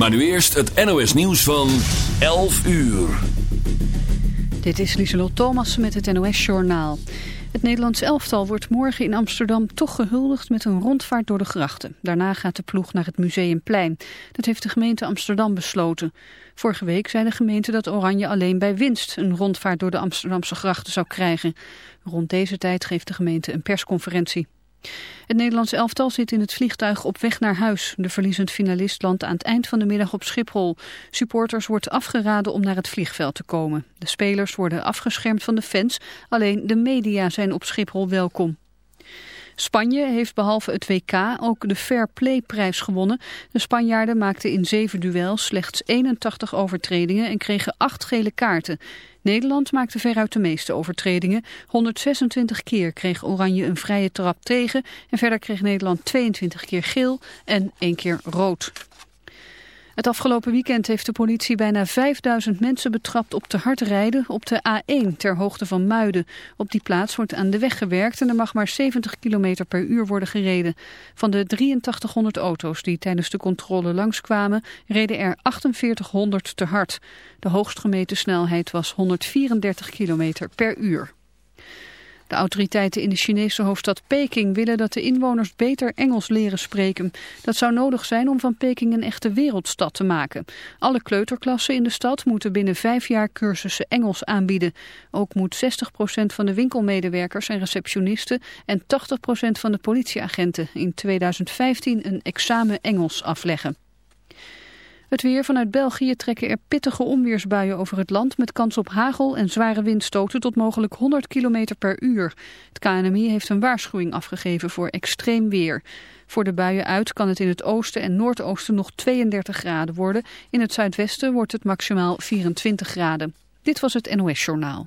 Maar nu eerst het NOS nieuws van 11 uur. Dit is Lieselot Thomas met het NOS Journaal. Het Nederlands elftal wordt morgen in Amsterdam toch gehuldigd met een rondvaart door de grachten. Daarna gaat de ploeg naar het Museumplein. Dat heeft de gemeente Amsterdam besloten. Vorige week zei de gemeente dat Oranje alleen bij winst een rondvaart door de Amsterdamse grachten zou krijgen. Rond deze tijd geeft de gemeente een persconferentie. Het Nederlands elftal zit in het vliegtuig op weg naar huis. De verliezend finalist landt aan het eind van de middag op Schiphol. Supporters wordt afgeraden om naar het vliegveld te komen. De spelers worden afgeschermd van de fans. Alleen de media zijn op Schiphol welkom. Spanje heeft behalve het WK ook de Fair Play prijs gewonnen. De Spanjaarden maakten in zeven duels slechts 81 overtredingen en kregen acht gele kaarten. Nederland maakte veruit de meeste overtredingen. 126 keer kreeg Oranje een vrije trap tegen en verder kreeg Nederland 22 keer geel en één keer rood. Het afgelopen weekend heeft de politie bijna 5000 mensen betrapt op te hard rijden op de A1 ter hoogte van Muiden. Op die plaats wordt aan de weg gewerkt en er mag maar 70 km per uur worden gereden. Van de 8300 auto's die tijdens de controle langskwamen reden er 4800 te hard. De hoogst gemeten snelheid was 134 km per uur. De autoriteiten in de Chinese hoofdstad Peking willen dat de inwoners beter Engels leren spreken. Dat zou nodig zijn om van Peking een echte wereldstad te maken. Alle kleuterklassen in de stad moeten binnen vijf jaar cursussen Engels aanbieden. Ook moet 60% van de winkelmedewerkers en receptionisten en 80% van de politieagenten in 2015 een examen Engels afleggen. Het weer vanuit België trekken er pittige onweersbuien over het land... met kans op hagel en zware windstoten tot mogelijk 100 km per uur. Het KNMI heeft een waarschuwing afgegeven voor extreem weer. Voor de buien uit kan het in het oosten en noordoosten nog 32 graden worden. In het zuidwesten wordt het maximaal 24 graden. Dit was het NOS Journaal.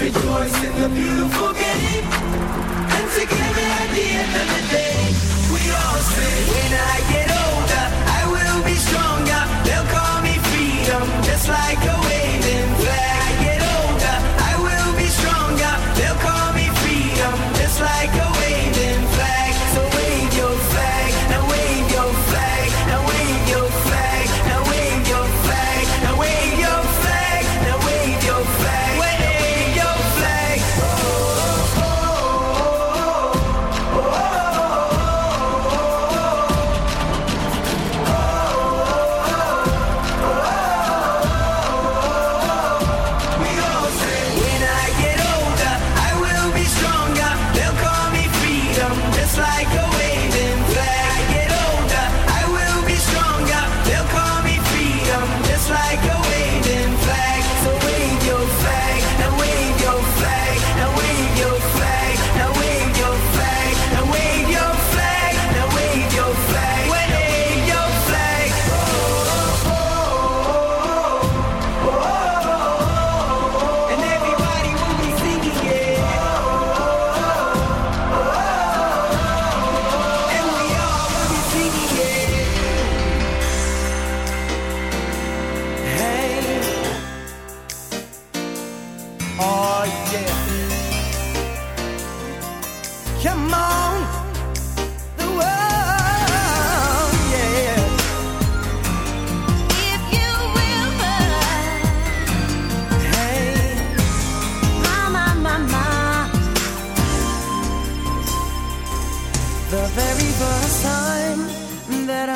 Rejoice in the beautiful game. And together at the end of the day, we all say, when I get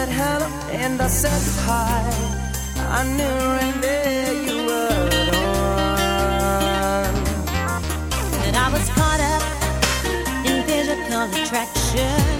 said hello and I said hi. I knew right there you were the one. And I was caught up in physical attraction.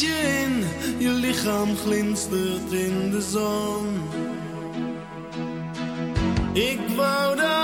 je je lichaam glinstert in de zon. Ik wou dat.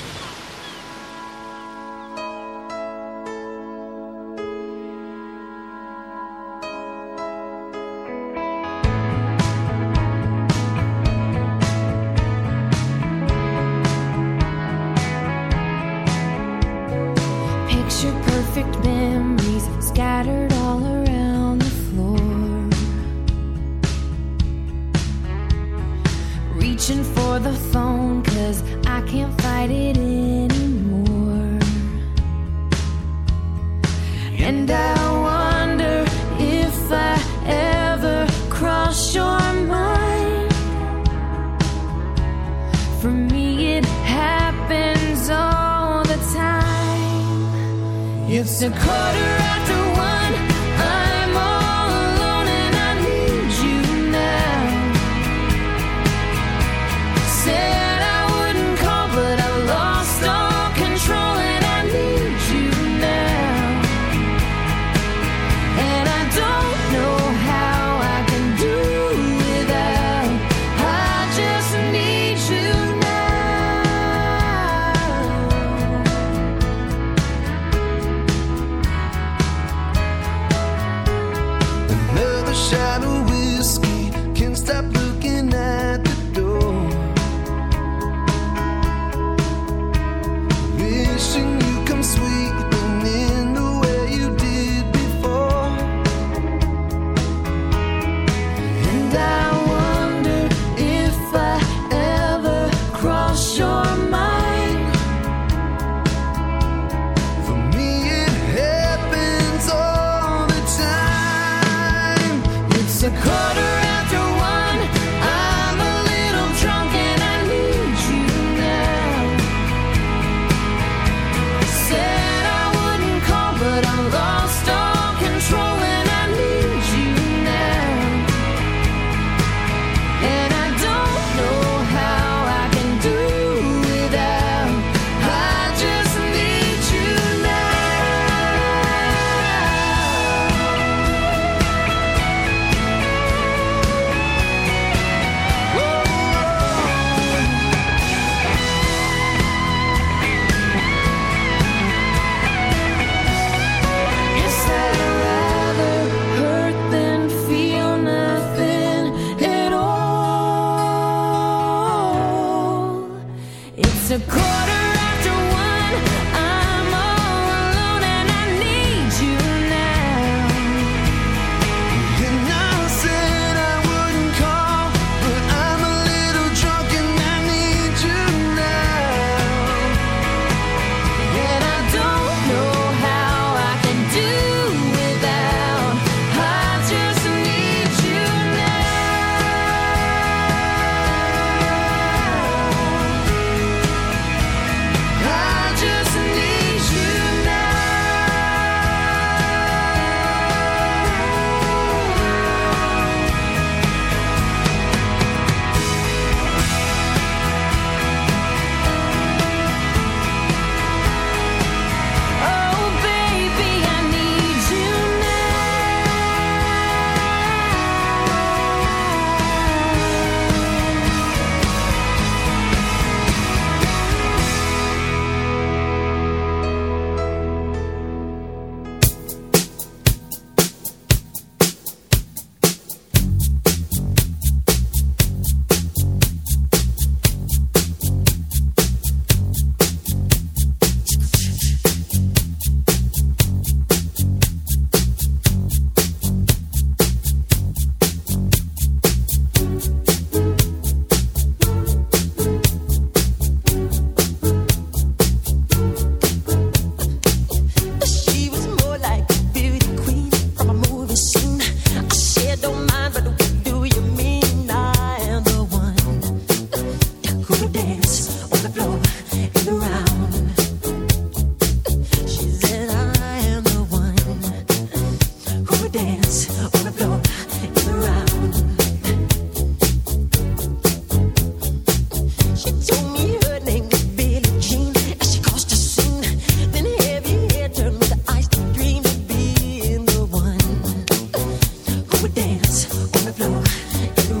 You.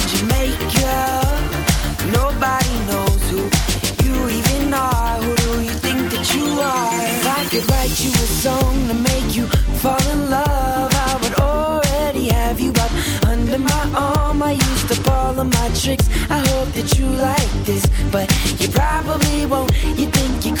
write you a song to make you fall in love, I would already have you up under my arm. I used up all my tricks. I hope that you like this, but you probably won't. You think you're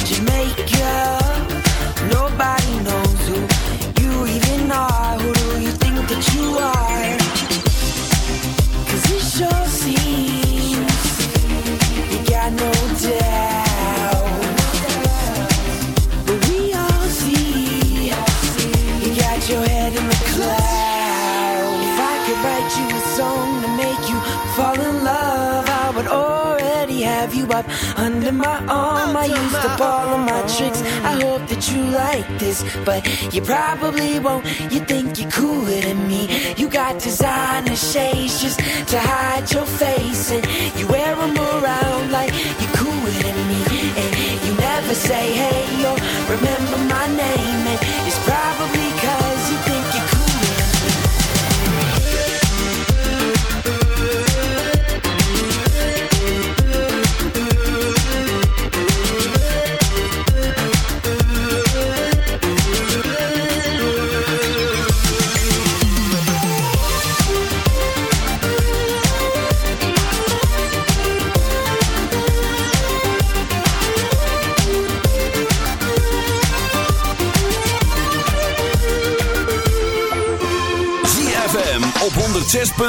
under my arm. I used all of my tricks. I hope that you like this, but you probably won't. You think you're cooler than me. You got designer shades just to hide your face, and you wear them around like you're cooler than me. And you never say hey